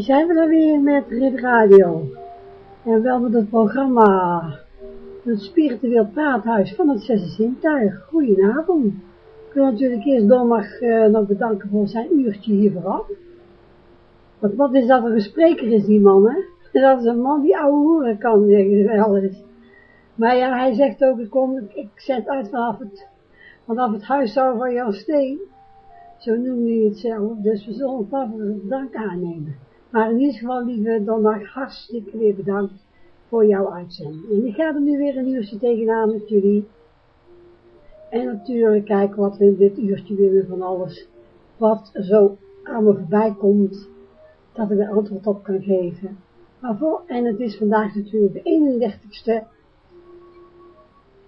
We zijn we dan weer met Rit Radio. En wel met het programma Het Spiritueel Praathuis van het Zesde Zintuig. Goedenavond. Ik wil natuurlijk eerst Dondag uh, nog bedanken voor zijn uurtje hier vooraf. Want wat is dat voor een spreker is die man, hè? Dat is een man die ouwe hoeren kan, zeggen ze wel eens. Maar ja, hij zegt ook, ik, kom, ik zet uit vanaf het, vanaf het huis van Jan Steen. Zo noemde hij het zelf. Dus we zullen het dank aannemen. Maar in ieder geval, lieve Dondag, hartstikke weer bedankt voor jouw uitzending. En ik ga er nu weer een uurtje tegenaan met jullie. En natuurlijk kijken wat we in dit uurtje weer van alles, wat zo aan me voorbij komt, dat ik er antwoord op kan geven. Maar voor, en het is vandaag natuurlijk de 31ste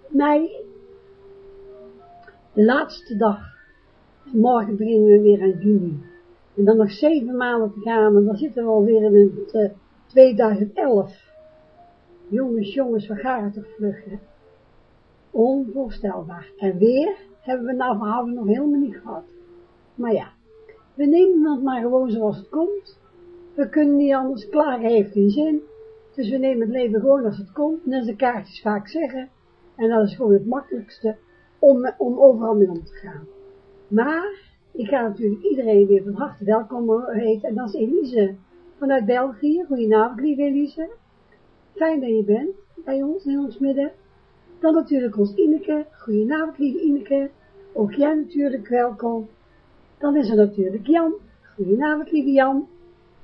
mei, de laatste dag morgen beginnen we weer aan juni. En dan nog zeven maanden te gaan en dan zitten we alweer in het uh, 2011. Jongens, jongens, we gaan toch vlug, hè? Onvoorstelbaar. En weer hebben we nou verhouden nog helemaal niet gehad. Maar ja, we nemen het maar gewoon zoals het komt. We kunnen niet anders, klagen heeft geen zin. Dus we nemen het leven gewoon als het komt, net als de kaartjes vaak zeggen. En dat is gewoon het makkelijkste om, om overal mee om te gaan. Maar ik ga natuurlijk iedereen weer van harte welkom heten. En dat is Elise vanuit België. Goedenavond, lieve Elise. Fijn dat je bent bij ons, in ons midden. Dan natuurlijk ons Ineke. Goedenavond, lieve Ineke. Ook jij natuurlijk welkom. Dan is er natuurlijk Jan. Goedenavond, lieve Jan.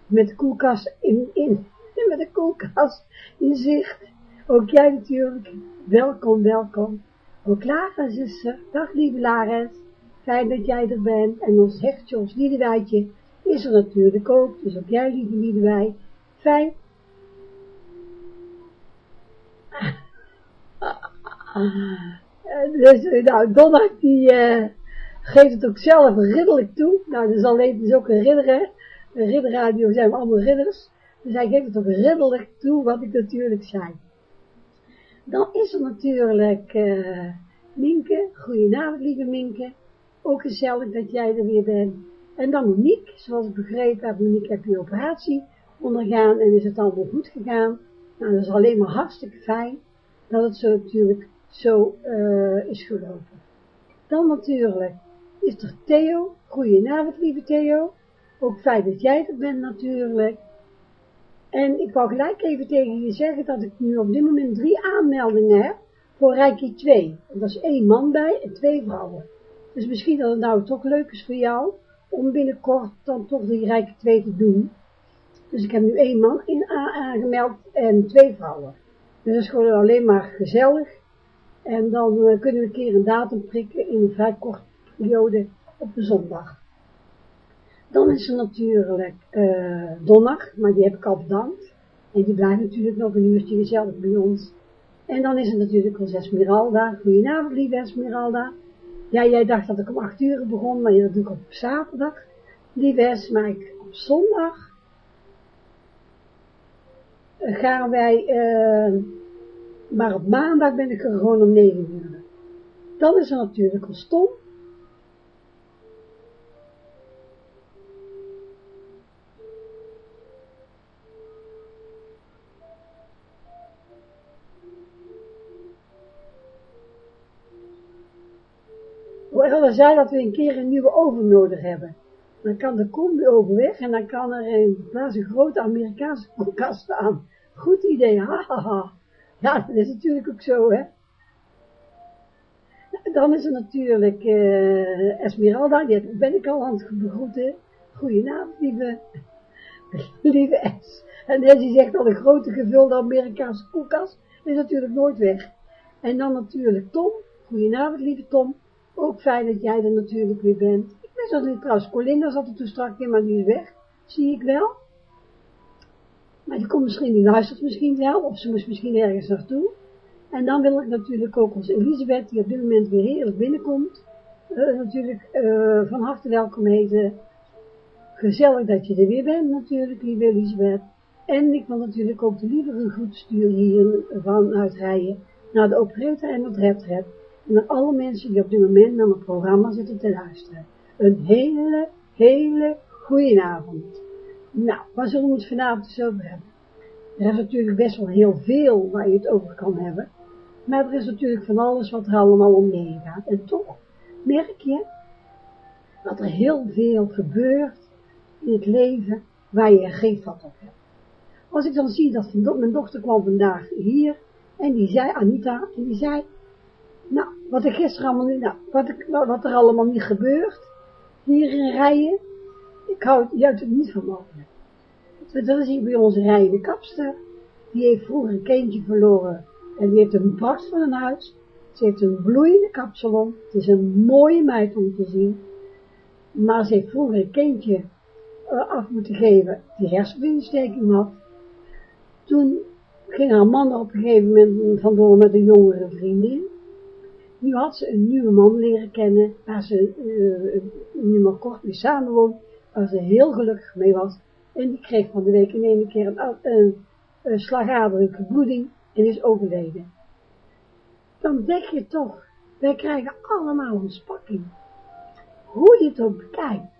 Met de koelkast in, in, met de koelkast in zicht. Ook jij natuurlijk. Welkom, welkom. Ook Lara, zuster. Dag, lieve Lares. Fijn dat jij er bent. En ons hechtje, ons Liedewijtje, is er natuurlijk ook. Dus ook jij, lieve Liedewij. Fijn. Dus, nou, Donna, die uh, geeft het ook zelf ridderlijk toe. Nou, dus alleen, is ook een ridder, hè. Een ridderradio zijn we allemaal ridders. Dus hij geeft het ook ridderlijk toe, wat ik natuurlijk zei. Dan is er natuurlijk, uh, Minke, goedenavond lieve Minke. Ook gezellig dat jij er weer bent. En dan Monique, zoals ik begrepen heb, Monique heb je operatie ondergaan en is het allemaal goed gegaan. Nou, dat is alleen maar hartstikke fijn dat het zo natuurlijk zo uh, is gelopen. Dan natuurlijk is er Theo. Goedenavond lieve Theo. Ook fijn dat jij er bent natuurlijk. En ik wou gelijk even tegen je zeggen dat ik nu op dit moment drie aanmeldingen heb voor Reiki 2. Dat is één man bij en twee vrouwen. Dus misschien dat het nou toch leuk is voor jou om binnenkort dan toch die Reiki 2 te doen. Dus ik heb nu één man in aangemeld en twee vrouwen. Dus dat is gewoon alleen maar gezellig. En dan uh, kunnen we een keer een datum prikken in een vrij korte periode op de zondag. Dan is er natuurlijk uh, donderdag, maar die heb ik al bedankt. En die blijft natuurlijk nog een uurtje gezellig bij ons. En dan is er natuurlijk ons Esmeralda. Goedenavond, lieve Esmeralda. Ja, jij dacht dat ik om acht uur begon, maar dat doe ik op zaterdag. Lieve Es, maar ik op zondag gaan wij, uh, maar op maandag ben ik er gewoon om negen uur. Dan is er natuurlijk een stom. Hoewel zei dat we een keer een nieuwe oven nodig hebben. Dan kan de combi oven weg en dan kan er in plaats een grote Amerikaanse koelkast staan. Goed idee, hahaha. Ja, dat is natuurlijk ook zo, hè. Dan is er natuurlijk uh, Esmeralda, die ben ik al aan het begroeten. Goedenavond, lieve, lieve Es. En die zegt al een grote gevulde Amerikaanse koelkast is natuurlijk nooit weg. En dan natuurlijk Tom. Goedenavond, lieve Tom. Ook fijn dat jij er natuurlijk weer bent. Ik wist dat niet trouwens, Colinda zat er toen straks in, maar die is weg. Zie ik wel. Maar die komt misschien, die luistert misschien wel, of ze moest misschien ergens naartoe. En dan wil ik natuurlijk ook als Elisabeth, die op dit moment weer heerlijk binnenkomt, uh, natuurlijk uh, van harte welkom heten. Gezellig dat je er weer bent natuurlijk, lieve Elisabeth. En ik wil natuurlijk ook de lieve goed sturen hier vanuit Rijen naar de operetta en het retret. Naar alle mensen die op dit moment naar mijn programma zitten te luisteren. Een hele, hele goede avond. Nou, waar zullen we het vanavond dus over hebben? Er is natuurlijk best wel heel veel waar je het over kan hebben. Maar er is natuurlijk van alles wat er allemaal omheen gaat. En toch merk je dat er heel veel gebeurt in het leven waar je geen vat op hebt. Als ik dan zie dat mijn dochter kwam vandaag hier en die zei, Anita, en die zei, nou, wat er gisteren allemaal niet, nou, wat, ik, wat er allemaal niet gebeurt, hier in Rijen, ik hou het juist niet van mogelijk. Dat is hier bij onze Rijen de kapster, die heeft vroeger een kindje verloren, en die heeft een pracht van een huis, ze heeft een bloeiende kapsalon, het is een mooie meid om te zien, maar ze heeft vroeger een kindje uh, af moeten geven, die hersenbloedingsteking had. Toen ging haar man op een gegeven moment vandoor met een jongere vriendin, nu had ze een nieuwe man leren kennen, waar ze uh, nu maar kort mee samenwoont, waar ze heel gelukkig mee was. En die kreeg van de week in één keer een, een, een slagadelijke bloeding en is overleden. Dan denk je toch, wij krijgen allemaal een spakking. Hoe je het ook bekijkt.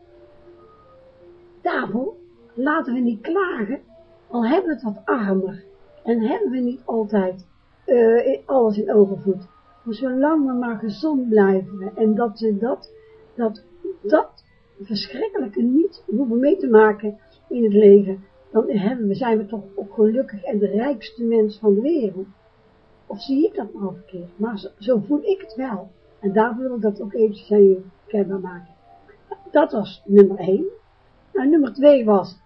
Daarvoor laten we niet klagen, al hebben we het wat armer en hebben we niet altijd uh, alles in overvloed zolang we maar gezond blijven en dat we dat, dat, dat verschrikkelijke niet hoeven mee te maken in het leven, dan hebben we, zijn we toch ook gelukkig en de rijkste mens van de wereld. Of zie ik dat nou verkeerd? Maar zo, voel ik het wel. En daar wil ik dat ook eventjes aan je kenbaar maken. Dat was nummer één. Nou, nummer twee was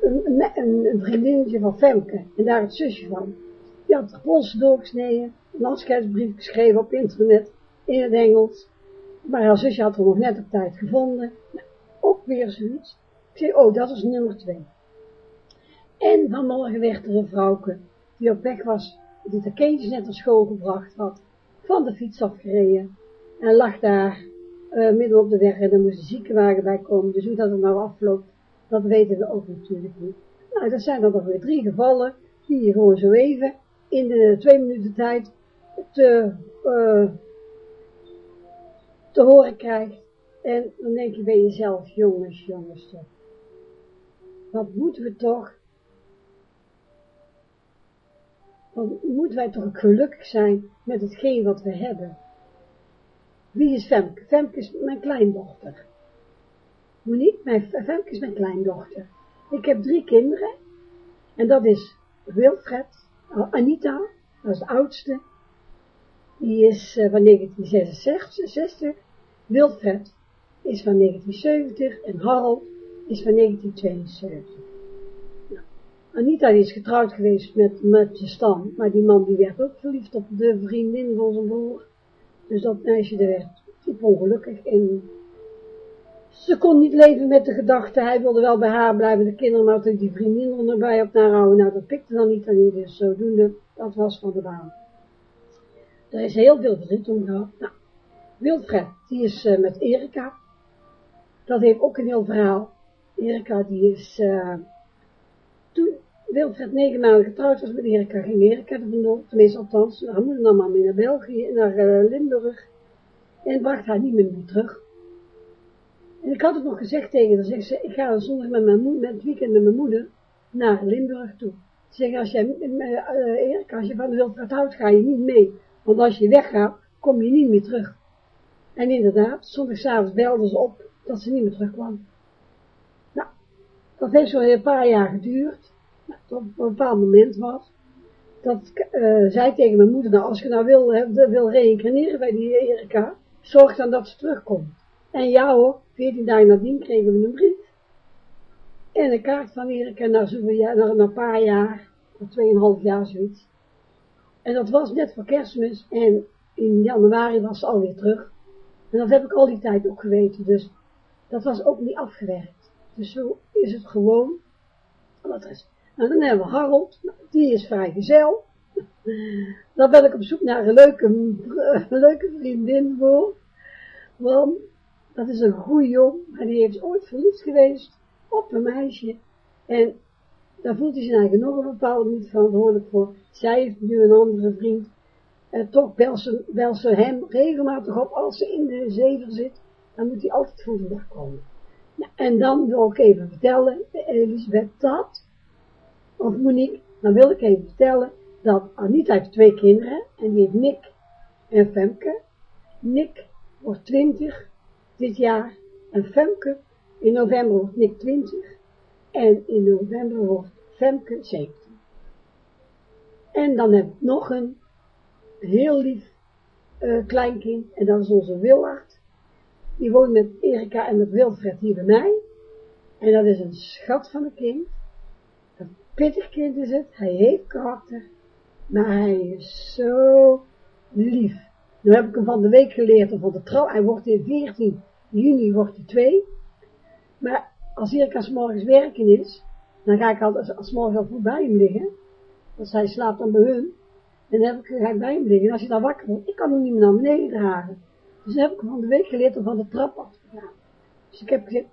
een, een, een vriendinnetje van Femke en daar het zusje van. Die had polsen doorgesneden een afscheidsbrief geschreven op internet in het Engels. Maar haar zusje had er nog net op tijd gevonden. Nou, ook weer zoiets. Ik zei, oh, dat is nummer twee. En vanmorgen werd er een vrouwke die op weg was, die de kindjes net naar school gebracht had, van de fiets afgereden en lag daar uh, midden op de weg en er moest een ziekenwagen bij komen. Dus hoe dat er nou afloopt, dat weten we ook natuurlijk niet. Nou, dat zijn er nog weer drie gevallen, die je gewoon zo even in de twee minuten tijd te, uh, te horen krijgt. En dan denk je bij jezelf, jongens, jongens toch. Wat moeten we toch, wat moeten wij toch gelukkig zijn met hetgeen wat we hebben. Wie is Femke? Femke is mijn kleindochter. Monique, mijn, Femke is mijn kleindochter. Ik heb drie kinderen. En dat is Wilfred, Anita, dat is de oudste. Die is uh, van 1966. Wilfred is van 1970 en Harold is van 1972. Nou, Anita die is getrouwd geweest met, met Stan, maar die man die werd ook verliefd op de vriendin van zijn broer. Dus dat meisje werd ongelukkig en ze kon niet leven met de gedachte, hij wilde wel bij haar blijven, de kinderen, maar die vriendin erbij op naar houden. Nou, dat pikte dan niet aan niet, dus zodoende, dat was van de baan. Er is heel veel verdriet om gehad. Nou, Wilfred, die is uh, met Erika. Dat heeft ook een heel verhaal. Erika, die is, uh, toen Wilfred negen maanden getrouwd was met Erika, ging Erika er vandoor, tenminste althans, haar moeder nam haar mee naar België, naar uh, Limburg, en bracht haar niet meer, meer terug. En ik had het nog gezegd tegen haar, zeg ze, ik ga zondag met mijn met het weekend met mijn moeder, naar Limburg toe. Zeg, als jij, uh, Erika, als je van Wilfred houdt, ga je niet mee. Want als je weggaat, kom je niet meer terug. En inderdaad, zondagavond belden ze op dat ze niet meer terugkwam. Nou, dat heeft zo'n een paar jaar geduurd. Nou, tot op een bepaald moment was, dat uh, zei tegen mijn moeder, nou, als je nou wil, wil reïncarneren bij die Erika, zorg dan dat ze terugkomt. En ja hoor, veertien dagen nadien kregen we een brief. En een kaart van Erika na, na, na een paar jaar, of tweeënhalf jaar zoiets. En dat was net voor kerstmis en in januari was ze alweer terug. En dat heb ik al die tijd ook geweten, dus dat was ook niet afgewerkt. Dus zo is het gewoon. Wat is. En dan hebben we Harold, nou, die is vrijgezel. Dan ben ik op zoek naar een leuke, leuke vriendin voor. Want dat is een goede jong, maar die heeft ooit verliefd geweest op een meisje. En daar voelt hij zijn eigen nog een bepaald niet verantwoordelijk voor. Zij heeft nu een andere vriend. En toch belt ze, hem regelmatig op als ze in de zeven zit. Dan moet hij altijd voor de dag komen. En dan wil ik even vertellen, Elisabeth, dat, of Monique, dan wil ik even vertellen dat Anita heeft twee kinderen. En die heeft Nick en Femke. Nick wordt 20 dit jaar. En Femke, in november wordt Nick 20. En in november wordt Femke 17. En dan heb ik nog een heel lief uh, kleinkind. En dat is onze Willard. Die woont met Erika en met Wilfred hier bij mij. En dat is een schat van een kind. Een pittig kind is het. Hij heeft karakter. Maar hij is zo lief. Nu heb ik hem van de week geleerd, of van de trouw. Hij wordt in 14 juni wordt hij 2. Maar als Erika morgens werken is, dan ga ik altijd als morgen al bij hem liggen. Als hij slaapt dan bij hun. En dan heb ik, ga ik bij hem liggen. En als hij dan wakker wordt, ik kan hem niet meer naar beneden dragen. Dus dan heb ik hem van de week geleerd van de trap af te. Dus ik heb gezegd,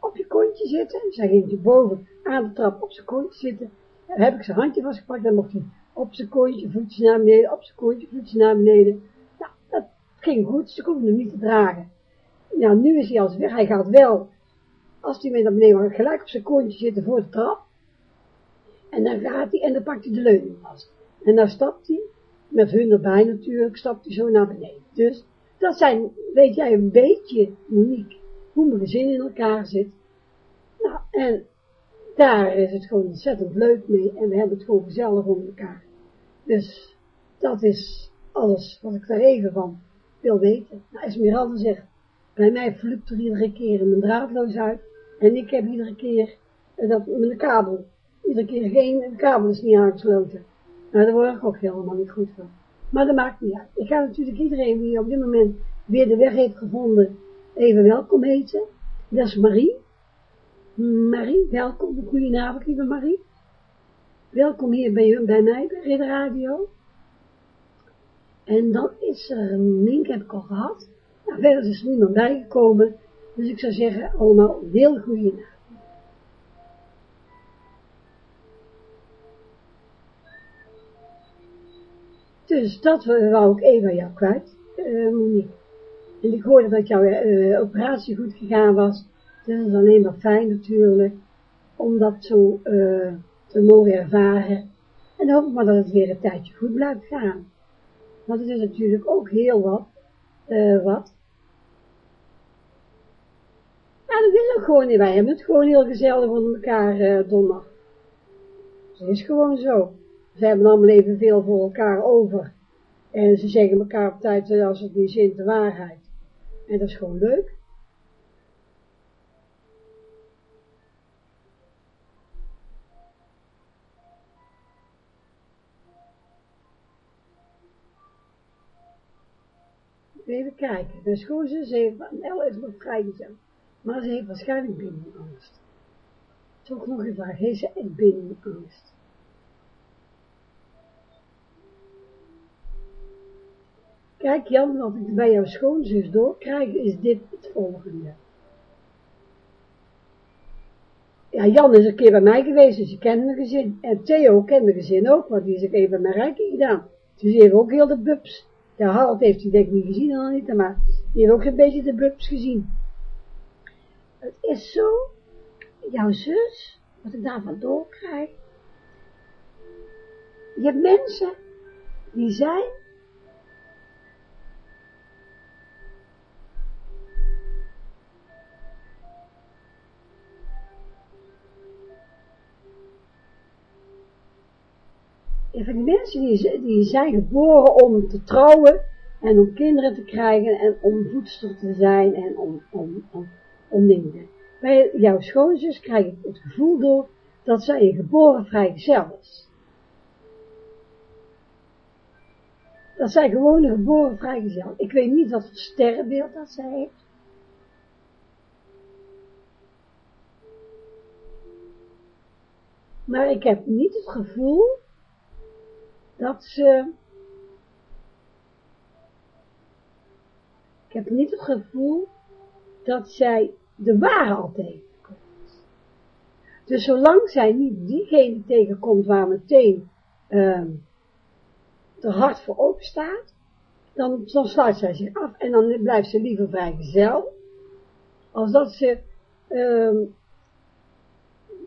op je kontje zitten. Dus hij ging boven aan de trap op zijn kontje zitten. En heb ik zijn handje vastgepakt. Dan mocht hij op zijn kontje, voetjes naar beneden, op zijn kontje, voetjes naar beneden. Nou, dat ging goed. Ze konden hem niet te dragen. Nou, nu is hij als weg. Hij gaat wel, als hij mee naar beneden gaat, gelijk op zijn kontje zitten voor de trap. En dan gaat hij en dan pakt hij de leuning vast. En dan stapt hij, met hun erbij natuurlijk, stapt hij zo naar beneden. Dus dat zijn, weet jij een beetje, Monique, hoe mijn gezin in elkaar zit. Nou, en daar is het gewoon ontzettend leuk mee en we hebben het gewoon gezellig om elkaar. Dus dat is alles wat ik daar even van wil weten. Nou, Esmeralda zegt, bij mij flukt er iedere keer mijn draadloos uit en ik heb iedere keer dat met de kabel iedere keer geen, kabel is niet aangesloten. Nou, daar word ik ook helemaal niet goed van. Maar dat maakt niet uit. Ik ga natuurlijk iedereen die op dit moment weer de weg heeft gevonden, even welkom heten. Dat is Marie. Marie, welkom. Goedenavond, lieve Marie. Welkom hier bij, bij mij, bij de radio. En dan is er Mink, heb ik al gehad. Nou, verder is niemand bijgekomen. Dus ik zou zeggen, allemaal heel goedenavond. Dus dat wou ik even jou kwijt, uh, Monique. En ik hoorde dat jouw uh, operatie goed gegaan was. Dus dat is alleen maar fijn natuurlijk. Om dat zo uh, te mogen ervaren. En hoop maar dat het weer een tijdje goed blijft gaan. Want het is natuurlijk ook heel wat. Wat. Ja, dat is ook gewoon niet. Wij hebben het gewoon heel gezellig onder elkaar, uh, donderdag. Het is gewoon zo. Ze hebben allemaal evenveel voor elkaar over. En ze zeggen elkaar op tijd, als het niet zint, de waarheid. En dat is gewoon leuk. Even kijken. De schoonzus heeft, is nog vrijgezel. Maar ze heeft waarschijnlijk binnenangst. Toch nog een vraag, heeft ze binnenangst? Kijk Jan, wat ik bij jouw schoonzus doorkrijg, is dit het volgende. Ja, Jan is een keer bij mij geweest, dus kent mijn gezin. En Theo kent mijn gezin ook, want die is ook even bij mijn rijke gedaan. Dus die heeft ook heel de bubs. Ja, Harald heeft hij denk ik niet gezien, maar die heeft ook een beetje de bubs gezien. Het is zo, jouw zus, wat ik daarvan doorkrijg. Je hebt mensen die zijn En van die mensen die, die zijn geboren om te trouwen en om kinderen te krijgen en om voedster te zijn en om, om, om, om dingen. Bij jouw schoonzus krijg ik het gevoel door dat zij een geboren vrijgezel is. Dat zij gewoon een geboren vrijgezel. Ik weet niet wat voor sterrenbeeld dat zij heeft. Maar ik heb niet het gevoel dat ze, ik heb niet het gevoel dat zij de ware al tegenkomt. Dus zolang zij niet diegene tegenkomt waar meteen uh, de hart voor open staat, dan, dan sluit zij zich af en dan blijft ze liever vrijgezel, als dat ze, uh,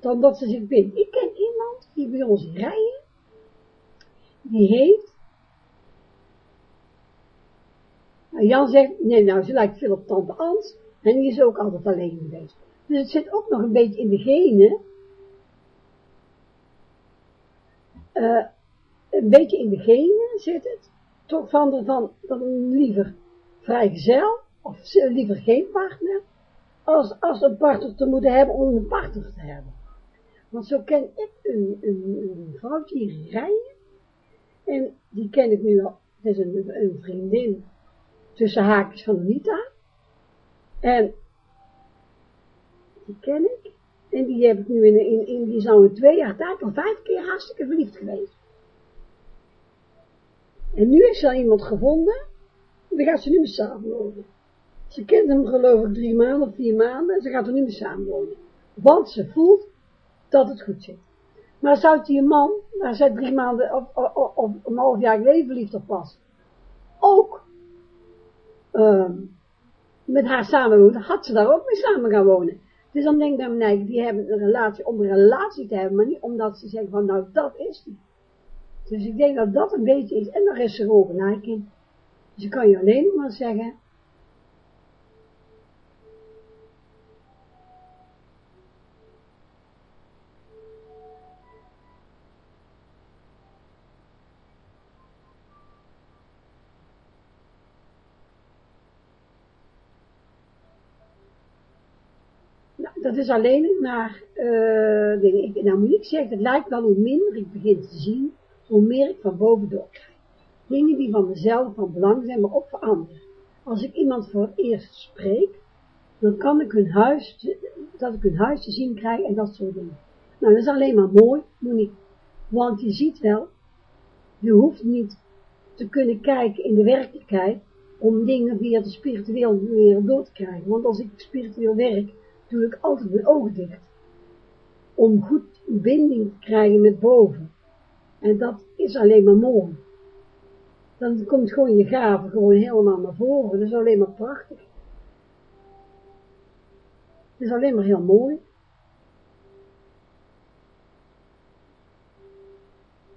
dan dat ze zich bindt. Ik ken iemand die bij ons rijden, die heeft, nou, Jan zegt, nee nou, ze lijkt veel op tante Ans, en die is ook altijd alleen geweest. Dus het zit ook nog een beetje in de genen, uh, een beetje in de genen zit het, toch van, de, van, van liever vrijgezel, of liever geen partner, als, als een partner te moeten hebben om een partner te hebben. Want zo ken ik een, een, een vrouwtje hier rijden, en die ken ik nu al, het is een, een vriendin tussen haakjes van Anita. En die ken ik. En die heb ik nu in, in, in die zou in twee jaar tijd al vijf keer hartstikke verliefd geweest. En nu is er iemand gevonden, en dan gaat ze nu mee samenwonen. Ze kent hem geloof ik drie maanden of vier maanden, en ze gaat er nu mee samenwonen. Want ze voelt dat het goed zit. Maar zou die man, waar zij drie maanden of, of, of een half jaar leven liefde op was, ook um, met haar samenwonen, had ze daar ook mee samen gaan wonen. Dus dan denk ik bij mij, die hebben een relatie om een relatie te hebben, maar niet omdat ze zeggen van, nou, dat is die. Dus ik denk dat dat een beetje is, en daar is ze gewoon gelijk in. Dus ik kan je alleen maar zeggen, is alleen maar, uh, ik, nou moet ik zeggen, het lijkt wel hoe minder ik begin te zien, hoe meer ik van bovendoor krijg. Dingen die van mezelf van belang zijn, maar ook voor anderen. Als ik iemand voor het eerst spreek, dan kan ik hun huis, dat ik hun huis te zien krijg en dat soort dingen. Nou, dat is alleen maar mooi, Monique. Want je ziet wel, je hoeft niet te kunnen kijken in de werkelijkheid om dingen via de spirituele wereld door te krijgen. Want als ik spiritueel werk, ik altijd mijn ogen dicht. Om goed binding te krijgen met boven. En dat is alleen maar mooi. dan komt gewoon je gave gewoon helemaal naar voren. Dat is alleen maar prachtig. Het is alleen maar heel mooi.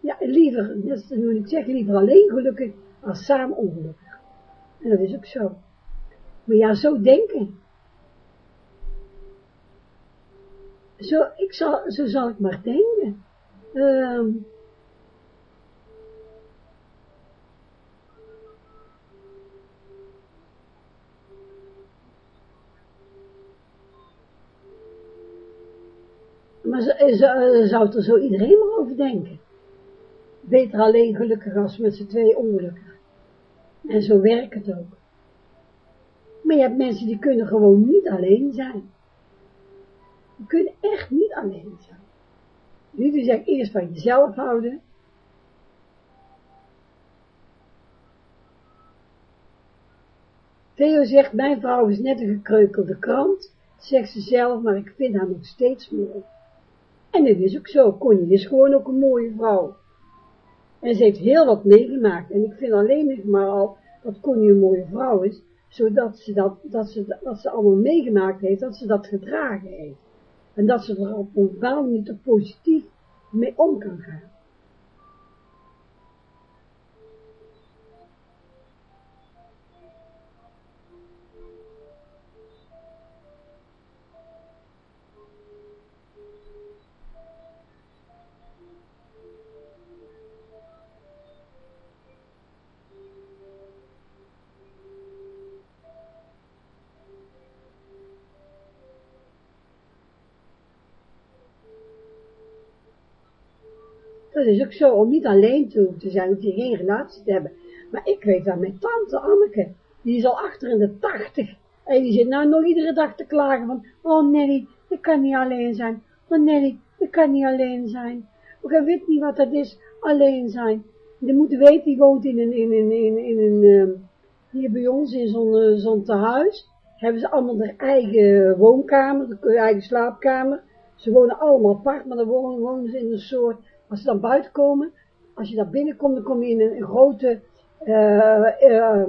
Ja, liever, dat is ik zeg, liever alleen gelukkig als samen ongelukkig. En dat is ook zo. Maar ja, zo denken. Zo, ik zal, zo zal ik maar denken. Um, maar zo, zou er zo iedereen maar over denken. Beter alleen gelukkig als met z'n twee ongelukkig. En zo werkt het ook. Maar je hebt mensen die kunnen gewoon niet alleen zijn. Die kunnen echt niet alleen zijn. Jullie zeggen eerst van jezelf houden. Theo zegt, mijn vrouw is net een gekreukelde krant, zegt ze zelf, maar ik vind haar nog steeds mooi. En het is ook zo, Connie is gewoon ook een mooie vrouw. En ze heeft heel wat meegemaakt. En ik vind alleen maar al dat Connie een mooie vrouw is, zodat ze dat, dat ze, dat ze allemaal meegemaakt heeft, dat ze dat gedragen heeft. En dat ze er op een bepaalde manier positief mee om kan gaan. Dat is ook zo, om niet alleen te, te zijn, hoef je geen relatie te hebben. Maar ik weet dat mijn tante Anneke, die is al achter in de tachtig, en die zit nou nog iedere dag te klagen van, oh Nelly, ik kan niet alleen zijn. Oh Nelly, ik kan niet alleen zijn. Ook hij weet niet wat dat is, alleen zijn. Je moet weten, die woont in een, in een, in, in een, uh, hier bij ons in zo'n uh, zo'n tehuis. Hebben ze allemaal hun eigen woonkamer, hun eigen slaapkamer. Ze wonen allemaal apart, maar dan wonen, wonen ze in een soort als ze dan buiten komen, als je daar binnenkomt, dan kom je in een, grote uh, uh,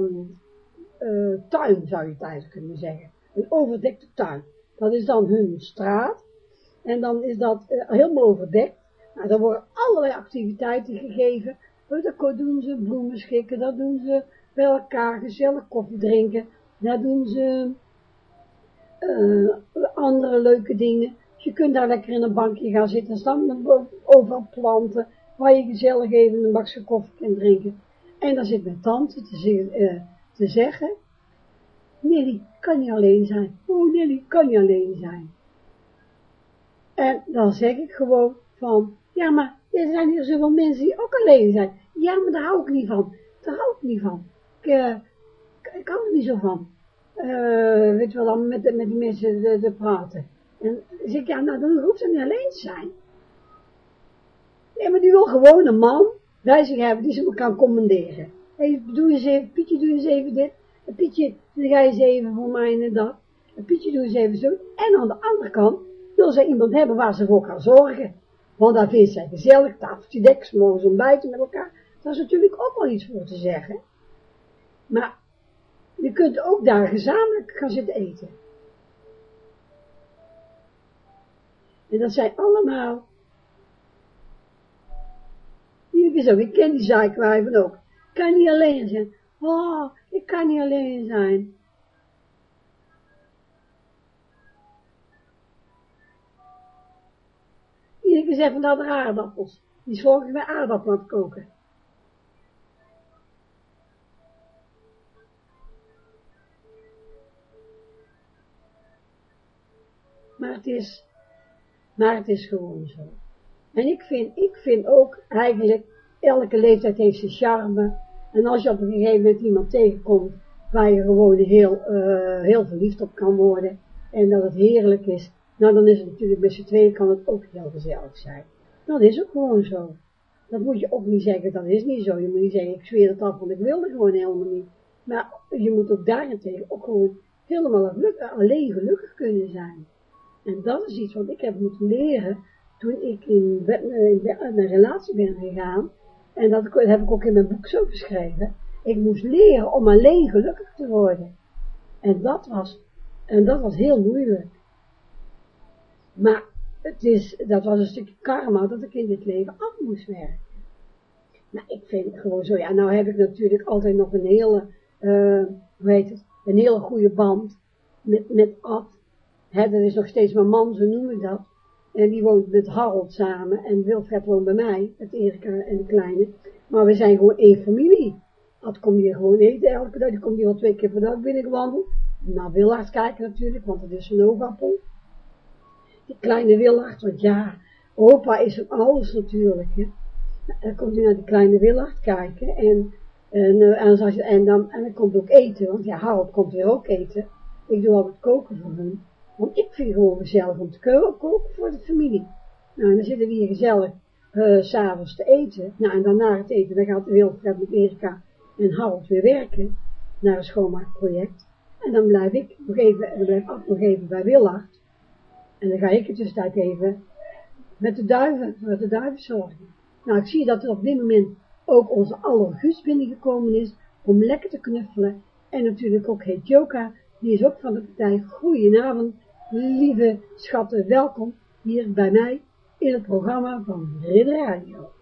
tuin, zou je het eigenlijk kunnen zeggen. Een overdekte tuin. Dat is dan hun straat. En dan is dat helemaal overdekt. Nou, dan worden allerlei activiteiten gegeven. Dat doen ze bloemen schikken, dat doen ze bij elkaar gezellig koffie drinken. Dat doen ze andere leuke dingen. Je kunt daar lekker in een bankje gaan zitten en staan overal planten, waar je gezellig even een bakje koffie kunt drinken. En dan zit mijn tante te, uh, te zeggen, Nelly, kan je alleen zijn? Oh Nelly, kan je alleen zijn? En dan zeg ik gewoon van, ja maar er zijn hier zoveel mensen die ook alleen zijn. Ja, maar daar hou ik niet van. Daar hou ik niet van. Ik, ik hou er niet zo van. Uh, weet je wel, dan met, met die mensen te praten. En zeg ik, ja, nou, dan hoeft ze niet alleen zijn. Nee, maar die wil gewoon een man bij zich hebben die ze me kan commanderen. Hé, doe eens even, Pietje, doe eens even dit. En Pietje, dan ga je eens even voor mij en dat. En Pietje, doe eens even zo. En aan de andere kant wil ze iemand hebben waar ze voor kan zorgen. Want daar vindt zij gezellig, tafeltje dek, morgens ontbijten met elkaar. Daar is natuurlijk ook wel iets voor te zeggen. Maar je kunt ook daar gezamenlijk gaan zitten eten. En dat zijn allemaal, jullie zo, ik ken die zaakwijven ook, ik kan niet alleen zijn, oh, ik kan niet alleen zijn. Iedere keer van dat aardappels, die is volgens mij aardappelen aan het koken. Maar het is maar het is gewoon zo. En ik vind, ik vind ook eigenlijk, elke leeftijd heeft zijn charme. En als je op een gegeven moment iemand tegenkomt, waar je gewoon heel, uh, heel verliefd op kan worden, en dat het heerlijk is, nou dan is het natuurlijk met z'n tweeën kan het ook heel gezellig zijn. Dat is ook gewoon zo. Dat moet je ook niet zeggen, dat is niet zo. Je moet niet zeggen, ik zweer het af, want ik wil er gewoon helemaal niet. Maar je moet ook daarentegen ook gewoon helemaal alleen gelukkig kunnen zijn. En dat is iets wat ik heb moeten leren toen ik in, in, een relatie ben gegaan. En dat heb ik ook in mijn boek zo beschreven. Ik moest leren om alleen gelukkig te worden. En dat was, en dat was heel moeilijk. Maar het is, dat was een stukje karma dat ik in dit leven af moest werken. Nou, ik vind gewoon zo, ja, nou heb ik natuurlijk altijd nog een hele, uh, hoe het, een hele goede band met, met Ad. Dat is nog steeds mijn man, zo noem ik dat. En die woont met Harold samen en Wilfred woont bij mij, met Erika en de kleine. Maar we zijn gewoon één familie. Ad komt hier gewoon eten elke dag, die komt hier wel twee keer per dag binnengewandeld. Nou, Willard kijken natuurlijk, want het is een oogappel. Die kleine Willard, want ja, opa is een alles natuurlijk, hè. Nou, dan komt hij naar die kleine Willard kijken en, en, eh, en, en, dan, en dan komt ook eten, want ja, Harold komt weer ook eten. Ik doe altijd koken voor hem. Want ik vind gewoon gezellig om te koken voor de familie. Nou, en dan zitten we hier gezellig uh, s'avonds te eten. Nou, en dan na het eten, dan gaat Wilfred met Erika en Harold weer werken naar een schoonmaakproject. En dan blijf ik nog even, en dan blijf ik nog even bij Willard. En dan ga ik het tussentijd even met de duiven, met de duiven zorgen. Nou, ik zie dat er op dit moment ook onze allergus binnengekomen is om lekker te knuffelen. En natuurlijk ook heet Joka, die is ook van de partij. Goedenavond, lieve schatten, welkom hier bij mij in het programma van Ridder Radio.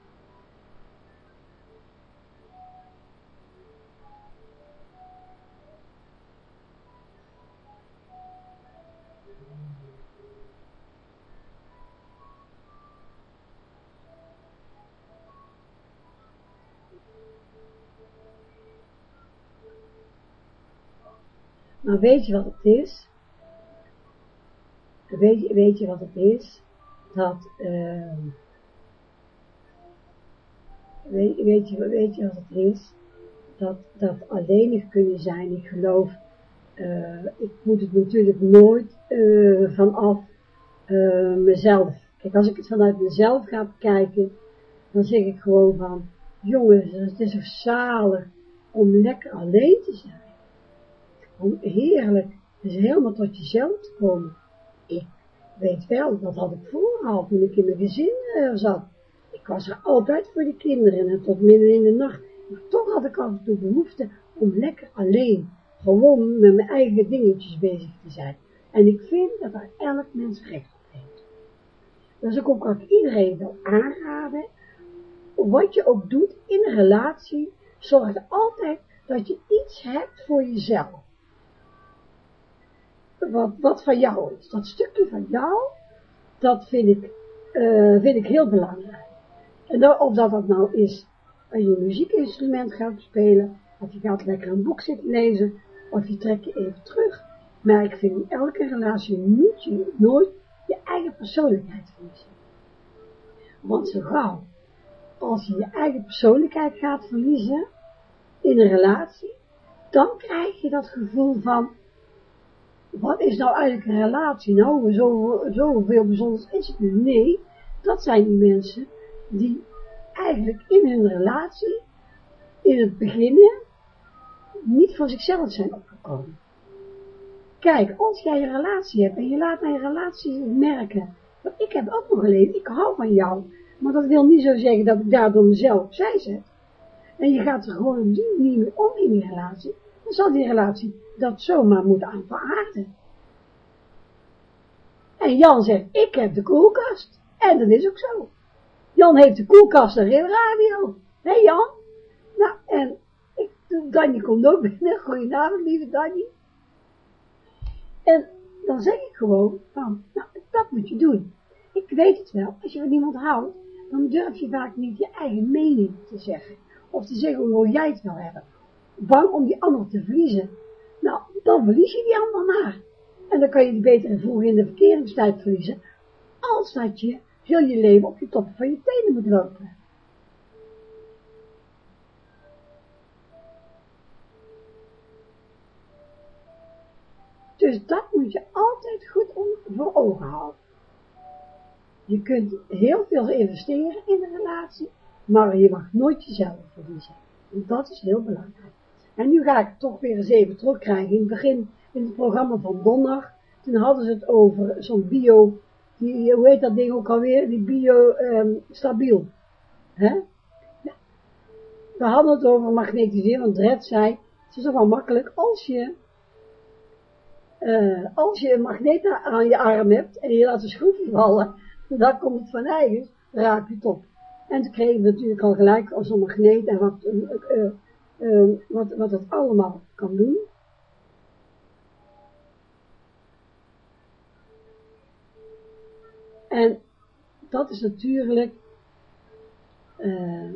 Maar weet je wat het is? Weet weet je wat het is? Dat, uh, weet, weet, je, wat het is? Dat, dat alleenig kun je zijn. Ik geloof, uh, ik moet het natuurlijk nooit uh, vanaf uh, mezelf. Kijk, als ik het vanuit mezelf ga bekijken, dan zeg ik gewoon van, jongens, het is zo zalig om lekker alleen te zijn om heerlijk, dus helemaal tot jezelf te komen. Ik weet wel, dat had ik vooral toen ik in mijn gezin uh, zat. Ik was er altijd voor de kinderen en tot midden in de nacht. Maar toch had ik af en toe behoefte om lekker alleen, gewoon met mijn eigen dingetjes bezig te zijn. En ik vind dat daar elk mens recht op heeft. Dus ik ook wat iedereen wil aanraden, wat je ook doet in een relatie, zorg altijd dat je iets hebt voor jezelf wat, wat van jou is. Dat stukje van jou, dat vind ik, uh, vind ik heel belangrijk. En of dat dat nou is, als je muziekinstrument gaat spelen, of je gaat lekker een boek zitten lezen, of je trekt je even terug. Maar ik vind in elke relatie moet je nooit je eigen persoonlijkheid verliezen. Want zo gauw, als je je eigen persoonlijkheid gaat verliezen in een relatie, dan krijg je dat gevoel van, wat is nou eigenlijk een relatie? Nou, zo, zoveel bijzonders is het nu. Nee, dat zijn die mensen die eigenlijk in hun relatie, in het begin, niet voor zichzelf zijn opgekomen. Kijk, als jij een relatie hebt en je laat je relatie merken, want ik heb ook nog geleerd, ik hou van jou, maar dat wil niet zo zeggen dat ik daardoor mezelf opzij zet. En je gaat er gewoon op die om in die relatie, dan zal die relatie dat zomaar moeten aanvaarden. En Jan zegt, ik heb de koelkast. En dat is ook zo. Jan heeft de koelkast en geen radio. Hé Jan? Nou, en ik, Danny komt ook binnen. Goedenavond, lieve Danny. En dan zeg ik gewoon van, nou, dat moet je doen. Ik weet het wel, als je van iemand houdt, dan durf je vaak niet je eigen mening te zeggen. Of te zeggen hoe jij het wil hebben. Bang om die ander te verliezen. Nou, dan verlies je die ander maar. En dan kan je die beter in de verkeringstijd verliezen, als dat je heel je leven op je top van je tenen moet lopen. Dus dat moet je altijd goed voor ogen houden. Je kunt heel veel investeren in een relatie, maar je mag nooit jezelf verliezen. En dat is heel belangrijk. En nu ga ik toch weer eens even terugkrijgen. In het begin, in het programma van donderdag, toen hadden ze het over zo'n bio, die, hoe heet dat ding ook alweer, die bio, um, stabiel. Hè? we hadden het over magnetiseren, want Red zei, het is toch wel makkelijk als je, uh, als je een magneet aan je arm hebt en je laat de schroefje vallen, dan komt het van eigen, raak je het op. En toen kregen we natuurlijk al gelijk als een magneet en wat, uh, uh, wat, wat het allemaal kan doen. En dat is natuurlijk, uh,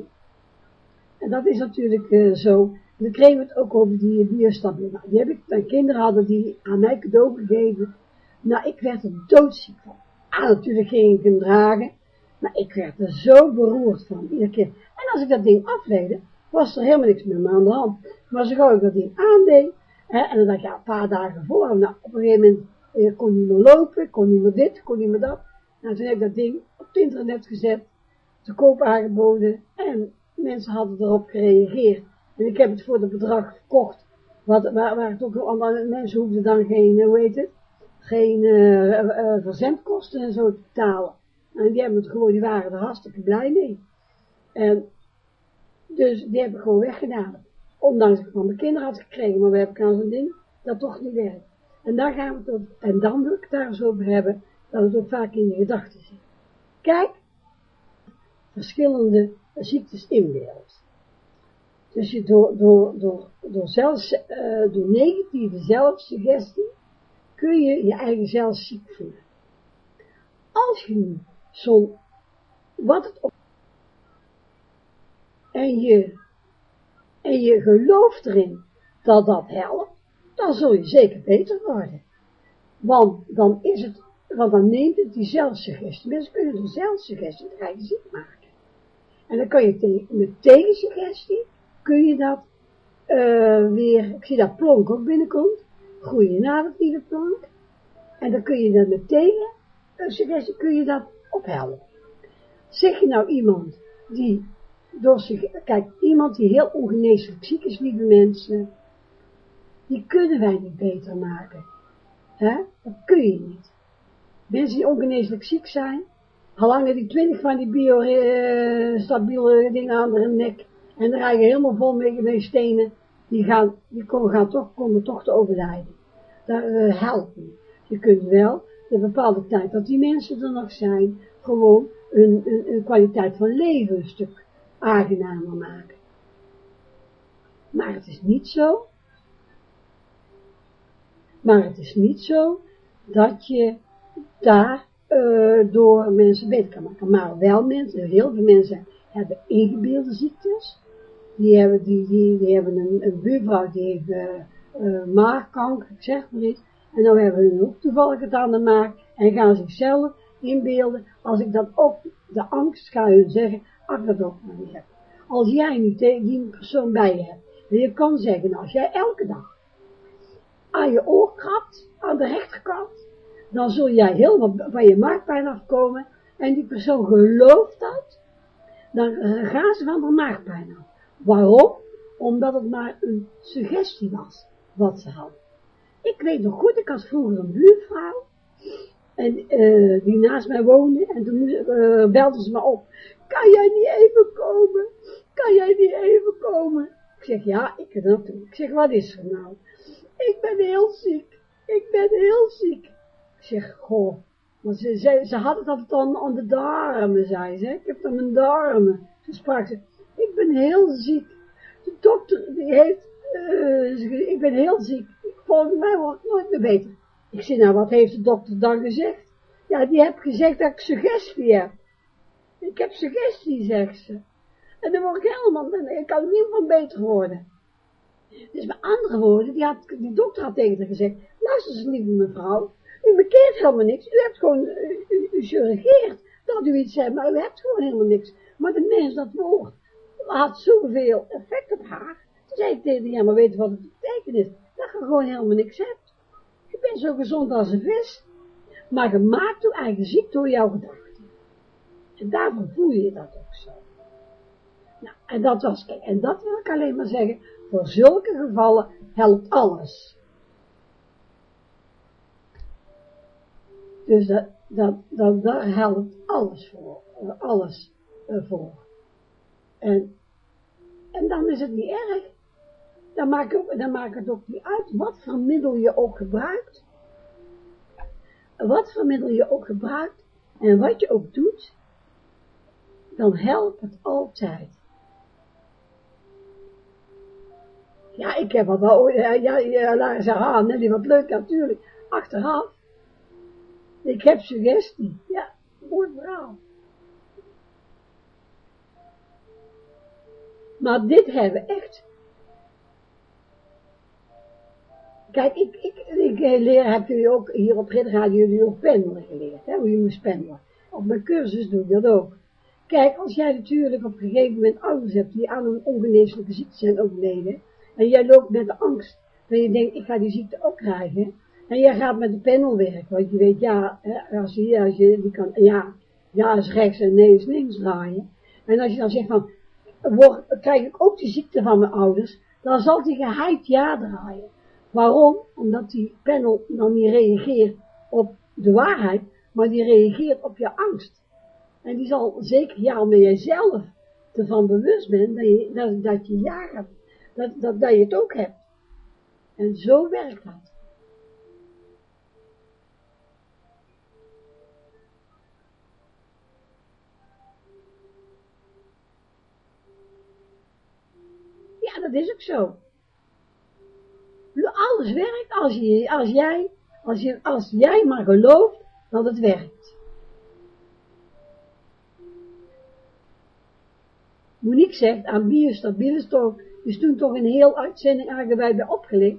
en dat is natuurlijk uh, zo. Dan kregen we het ook over die biostabiel. Nou, die heb ik, mijn kinderen hadden die aan mij cadeau gegeven. Nou, ik werd er doodziek van. Ah, natuurlijk ging ik hem dragen. Maar ik werd er zo beroerd van, iedere keer. En als ik dat ding afleidde, was er helemaal niks meer aan de hand. Maar zo gauw ik dat ding aandeed, hè, en dan dacht ik, ja, een paar dagen voor, nou, op een gegeven moment eh, kon niet meer lopen, kon niet meer dit, kon niet meer dat. Nou, toen heb ik dat ding op het internet gezet, te koop aangeboden, en mensen hadden erop gereageerd. En ik heb het voor het bedrag gekocht, wat, waar, waar het ook allemaal, mensen hoefden dan geen, hoe heet het, geen uh, uh, verzendkosten en zo te betalen. En die hebben het gewoon, die waren er hartstikke blij mee. En dus die heb ik gewoon weggedaan. Ondanks dat ik van mijn kinderen had gekregen, maar we hebben nou zo'n ding dat toch niet werkt. En daar gaan we het over, en dan wil ik het daar eens over hebben, dat het ook vaak in je gedachten zit. Kijk, verschillende ziektes inbeeldt. Dus je door, door, door, door, zelfs, uh, door negatieve zelfsuggestie kun je je eigen zelf ziek voelen. Als je zo, wat het ook, en je, en je gelooft erin dat dat helpt, dan zul je zeker beter worden. Want dan is het, want dan neemt het die zelfsuggestie. Mensen kunnen de zelfsuggestie eigen ziek maken. En dan kan je te, met tegensuggestie, kun je dat uh, weer, ik zie dat plonk ook binnenkomt, groeien negatieve plonk. En dan kun je dat met tegen suggestie, kun je dat ophelpen. Zeg je nou iemand die door zich, kijk, iemand die heel ongeneeslijk ziek is, lieve mensen, die kunnen wij niet beter maken. hè? Dat kun je niet. Mensen die ongeneeslijk ziek zijn, hangen die twintig van die biostabiele dingen aan hun nek, en dan rijden helemaal vol met, met stenen, die gaan, die komen, toch, komen toch te overlijden. Dat uh, helpt niet. Je kunt wel, de bepaalde tijd dat die mensen er nog zijn, gewoon een, een, een kwaliteit van leven een stuk aangenamer maken. Maar het is niet zo, maar het is niet zo dat je daar uh, door mensen beter kan maken. Maar wel mensen, heel veel mensen hebben ingebeelde ziektes. Die hebben, die, die, die hebben een, buurvrouw die heeft uh, uh, maagkanker, ik zeg maar iets. En dan hebben we ook toevallig het aan de maag en gaan zichzelf inbeelden, als ik dan ook de angst ga hun zeggen, Als jij nu die persoon bij je hebt, en je kan zeggen, als jij elke dag aan je oor krabt, aan de rechterkant, dan zul jij helemaal van je maagpijn afkomen, en die persoon gelooft dat, dan uh, gaan ze van de maagpijn af. Waarom? Omdat het maar een suggestie was, wat ze hadden. Ik weet nog goed, ik had vroeger een buurvrouw, en uh, die naast mij woonde, en toen uh, belde ze me op, kan jij niet even komen? Kan jij niet even komen? Ik zeg, ja, ik kan doen. Ik zeg, wat is er nou? Ik ben heel ziek. Ik ben heel ziek. Ik zeg, goh. Want ze, ze, ze had het altijd aan, aan de darmen, zei ze. Ik heb dan mijn darmen. Ze sprak ze, ik ben heel ziek. De dokter, die heeft, uh, ik ben heel ziek. Volgens mij wordt het nooit meer beter. Ik zeg, nou, wat heeft de dokter dan gezegd? Ja, die heeft gezegd dat ik suggestie heb. Ik heb suggestie, zegt ze. En dan word ik helemaal, ik kan niet van beter worden. Dus met andere woorden, die, had, dokter had tegen haar gezegd, luister eens lieve mevrouw, u bekeert helemaal niks, u hebt gewoon, u, u, dat u iets hebt, maar u hebt gewoon helemaal niks. Maar de mens dat woord had zoveel effect op haar, toen zei ik tegen ja, maar weet wat het betekent is? Dat je gewoon helemaal niks hebt. Je bent zo gezond als een vis, maar je maakt eigen ziek door jouw gedachten. En daarvoor voel je dat ook zo. Nou, en dat was, kijk, en dat wil ik alleen maar zeggen, voor zulke gevallen helpt alles. Dus dat, dat, dat, daar helpt alles voor, alles voor. En, En dan is het niet erg. Dan maakt, dan maakt het ook niet uit wat voor middel je ook gebruikt. Wat voor middel je ook gebruikt en wat je ook doet, dan helpt het altijd. Ja, ik heb wat wel, ja, ja, zeggen, ah, net wat leuk natuurlijk, achteraf. Ik heb suggestie, ja, mooi verhaal. Maar dit hebben echt. Kijk, ik, ik, ik leer, heb jullie ook, hier op Ridder jullie ook pendelen geleerd, hè, hoe je moet pendelen. Op mijn cursus doe ik dat ook. Kijk, als jij natuurlijk op een gegeven moment ouders hebt die aan een ongeneeslijke ziekte zijn overleden, en jij loopt met de angst, dat je denkt, ik ga die ziekte ook krijgen, en jij gaat met de panel werken, want je weet, ja, als je, als je die kan, ja, ja is rechts en nee is links draaien. En als je dan zegt van, word, krijg ik ook die ziekte van mijn ouders, dan zal die geheid ja draaien. Waarom? Omdat die panel dan niet reageert op de waarheid, maar die reageert op je angst. En die zal zeker ja, omdat jij zelf ervan bewust bent, dat je, dat, dat je ja gaat, dat, dat, dat je het ook hebt. En zo werkt dat. Ja, dat is ook zo. Alles werkt als, je, als, jij, als, je, als jij maar gelooft dat het werkt. Monique zegt aan biostabiel is is toen toch een heel uitzending eigenlijk bij opgelicht.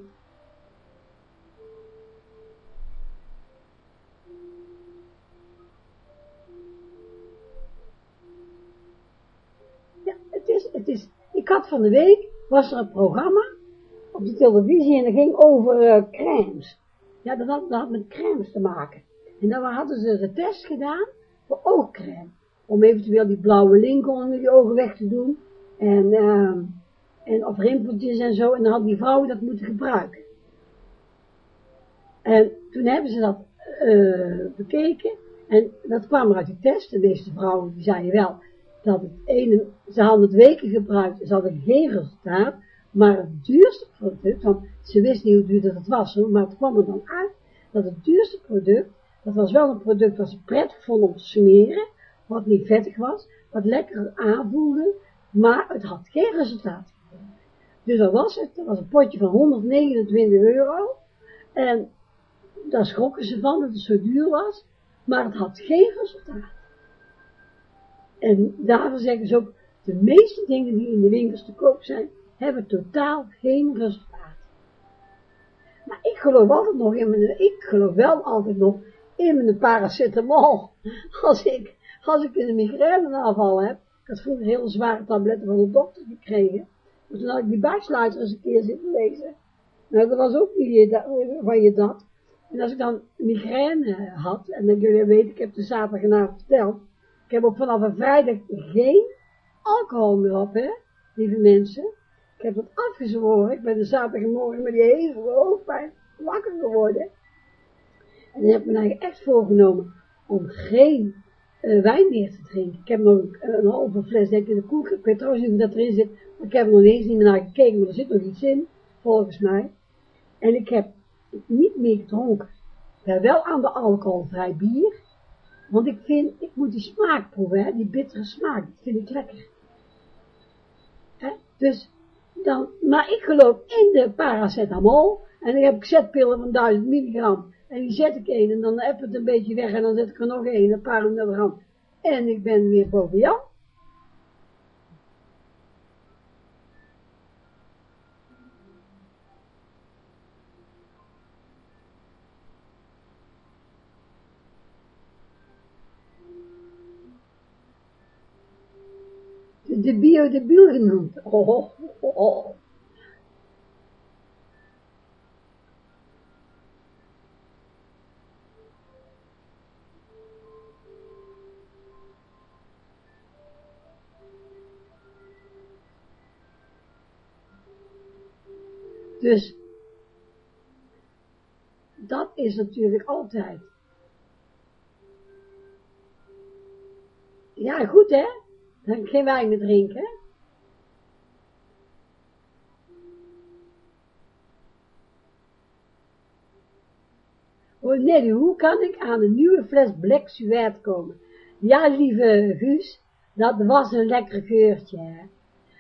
Ja, het is, het is, ik had van de week, was er een programma, op de televisie en dat ging over uh, crèmes. Ja, dat had, dat had met crèmes te maken. En dan hadden ze de test gedaan voor oogcrème. Om eventueel die blauwe linken onder je ogen weg te doen. En, uh, en of rimpeltjes en zo. En dan had die vrouw dat moeten gebruiken. En toen hebben ze dat uh, bekeken. En dat kwam er uit de test. De meeste vrouwen die zeiden wel dat het ene, ze hadden het weken gebruikt, ze hadden geen resultaat. Maar het duurste product, want ze wist niet hoe duur dat het was, maar het kwam er dan uit dat het duurste product, dat was wel een product wat ze prettig vonden om te smeren, wat niet vettig was, wat lekker aanvoelde, maar het had geen resultaat. Dus dat was het, dat was een potje van 129 euro, en daar schrokken ze van dat het zo duur was, maar het had geen resultaat. En daarvoor zeggen ze ook, de meeste dingen die in de winkels te koop zijn, hebben totaal geen resultaat. Maar ik geloof altijd nog in mijn, ik geloof wel altijd nog in mijn paracetamol. Als ik, als ik een migraineaanval heb, ik had vroeger heel zware tabletten van de dokter gekregen, maar toen had ik die bijsluiter eens een keer zitten lezen. Nou, dat was ook niet van je dat. En als ik dan migraine had, en dan jullie weten, ik heb de zaterdagavond verteld, ik heb ook vanaf een vrijdag geen alcohol meer op, hè, lieve mensen. Ik heb het afgezworen. Ik ben de zaterdagmorgen met die hele hoofdpijn wakker geworden. En dan heb ik me eigenlijk echt voorgenomen om geen uh, wijn meer te drinken. Ik heb nog een, halve fles denk ik, in de koek. Ik weet trouwens niet dat erin zit. Ik heb er nog eens niet meer naar gekeken. Maar er zit nog iets in, volgens mij. En ik heb niet meer gedronken. Wel aan de alcoholvrij bier. Want ik vind, ik moet die smaak proeven, die bittere smaak. Dat vind ik lekker. Hè? Dus dan, maar ik geloof in de paracetamol, en dan heb ik zetpillen van 1000 milligram, en die zet ik één, en dan heb het een beetje weg, en dan zet ik er nog één, een paar honderd gram, en ik ben weer boven jou. de biodebiel genoemd. Oh, oh, oh. Dus dat is natuurlijk altijd. Ja, goed hè? Dan geen wijn te drinken. Nee, hoe kan ik aan een nieuwe fles Black Suède komen? Ja, lieve Guus, dat was een lekker geurtje. Hè?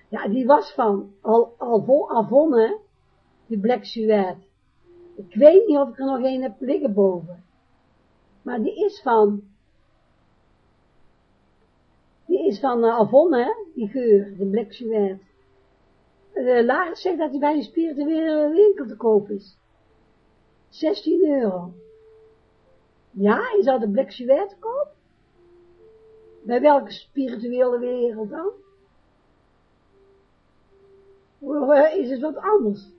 Ja, die was van Al Avon, Avonne die Black Suet. Ik weet niet of ik er nog een heb liggen boven. Maar die is van, die is van uh, Avon, hè, die geur, de Black Suet. Uh, zegt dat hij bij een spirituele winkel te koop is. 16 euro. Ja, je zou de Black Suet kopen? Bij welke spirituele wereld dan? Of is het wat anders?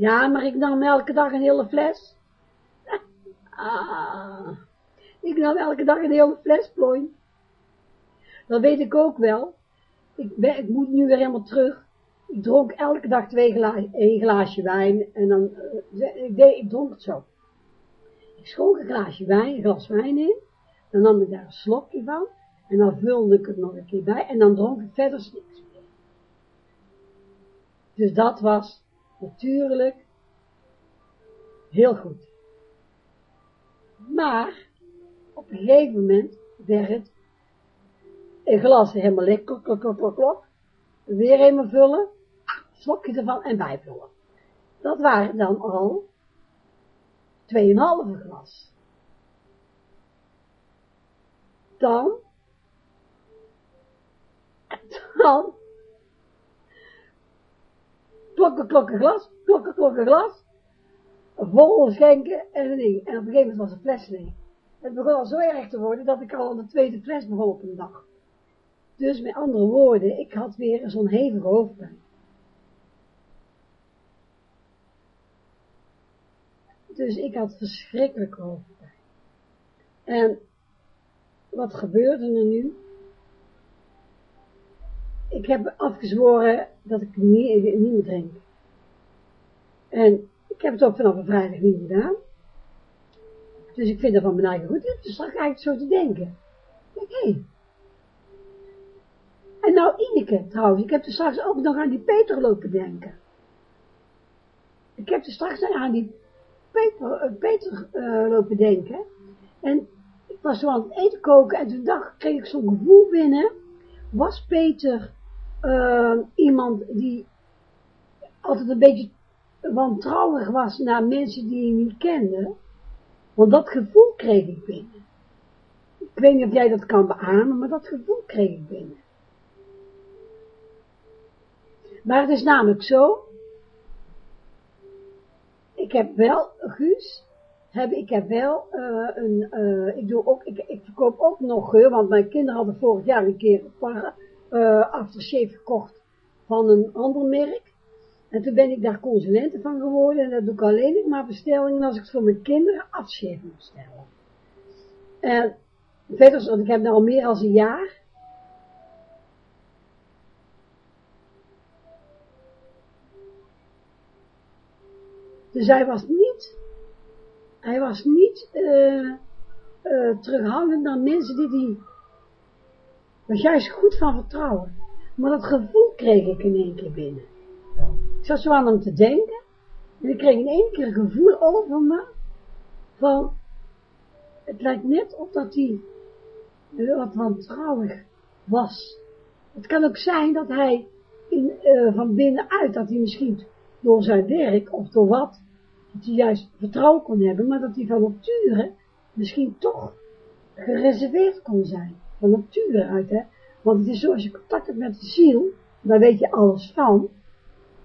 Ja, maar ik nam elke dag een hele fles. Ah, ik nam elke dag een hele fles, plooi. Dat weet ik ook wel. Ik, ben, ik moet nu weer helemaal terug. Ik dronk elke dag twee gla één glaasje wijn en dan, uh, ik, deed, ik dronk het zo. Ik schonk een glaasje wijn, een glas wijn in, dan nam ik daar een slokje van en dan vulde ik het nog een keer bij en dan dronk ik verder niks meer. Dus dat was natuurlijk heel goed. Maar op een gegeven moment werd het een glas helemaal klok, klok, klok, weer helemaal vullen, slokje ervan en bijvullen. Dat waren dan al 2,5 glas. Dan, dan, klokken, klokken glas, klokken, klokken glas, vol schenken en een ding. En op een gegeven moment was de fles leeg. Het begon al zo erg te worden dat ik al aan de tweede fles begon op een dag. Dus met andere woorden, ik had weer zo'n hevige hoofdpijn. Dus ik had verschrikkelijk hoofdpijn. En wat gebeurde er nu? Ik heb afgezworen dat ik niet, niet meer drink. En ik heb het ook vanaf een vrijdag niet gedaan. Dus ik vind dat van mijn eigen goed. Het is eigenlijk zo te denken. Kijk, hé, en nou Ineke, trouwens, ik heb er straks ook nog aan die Peter lopen denken. Ik heb er straks aan die Peter, Peter uh, lopen denken. En ik was zo aan het eten koken en toen dacht, kreeg ik zo'n gevoel binnen. Was Peter uh, iemand die altijd een beetje wantrouwig was naar mensen die hij niet kende? Want dat gevoel kreeg ik binnen. Ik weet niet of jij dat kan beamen, maar dat gevoel kreeg ik binnen. Maar het is namelijk zo, ik heb wel, Guus, heb, ik heb wel uh, een, uh, ik doe ook, ik, ik verkoop ook nog geur, want mijn kinderen hadden vorig jaar een keer een uh, aftershave gekocht van een ander merk. En toen ben ik daar consulente van geworden en dat doe ik alleen maar bestellingen als ik voor mijn kinderen afshave moet bestellen. En verder, want ik heb nu al meer dan een jaar, Dus hij was niet, hij was niet uh, terughoudend naar mensen die die, was juist goed van vertrouwen. Maar dat gevoel kreeg ik in één keer binnen. Ik zat zo aan hem te denken, en ik kreeg in één keer een gevoel over me, van, het lijkt net op dat hij wat wantrouwig was. Het kan ook zijn dat hij in, uh, van binnenuit, dat hij misschien door zijn werk of door wat, dat hij juist vertrouwen kon hebben, maar dat hij van nature misschien toch gereserveerd kon zijn. Van nature uit, hè. Want het is zo, als je contact hebt met de ziel, daar weet je alles van,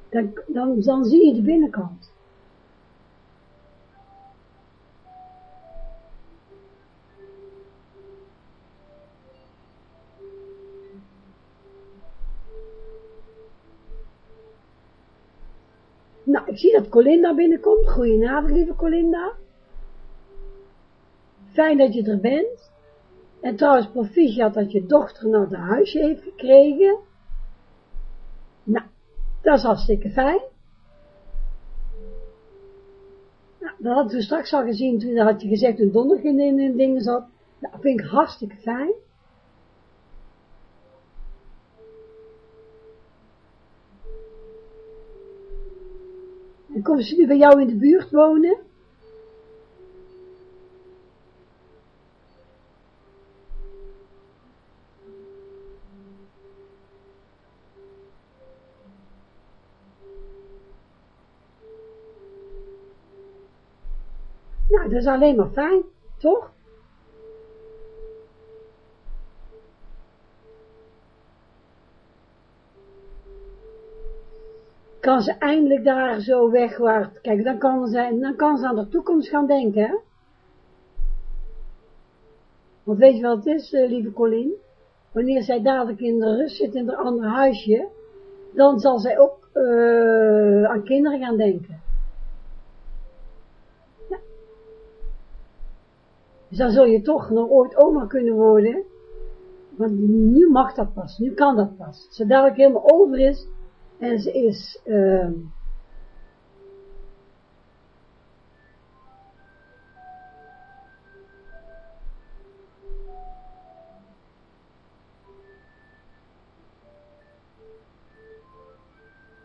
dan, dan, dan zie je de binnenkant. Nou, ik zie dat Colinda binnenkomt. Goedenavond, lieve Colinda. Fijn dat je er bent. En trouwens, proficiat had dat je dochter nou de huisje heeft gekregen. Nou, dat is hartstikke fijn. Nou, dat hadden we straks al gezien, toen had je gezegd een donderdag in een dingen zat. Nou, dat vind ik hartstikke fijn. En komen ze nu bij jou in de buurt wonen? Dat is alleen maar fijn, toch? kan ze eindelijk daar zo wegwaart. Kijk, dan kan ze, dan kan ze aan de toekomst gaan denken. Want weet je wat het is, uh, lieve Colleen? Wanneer zij dadelijk in de rust zit in een ander huisje, dan zal zij ook uh, aan kinderen gaan denken. Ja. Dus zul je toch nog ooit oma kunnen worden. Want nu mag dat pas, nu kan dat pas. Ze dadelijk helemaal over is, en ze is uh,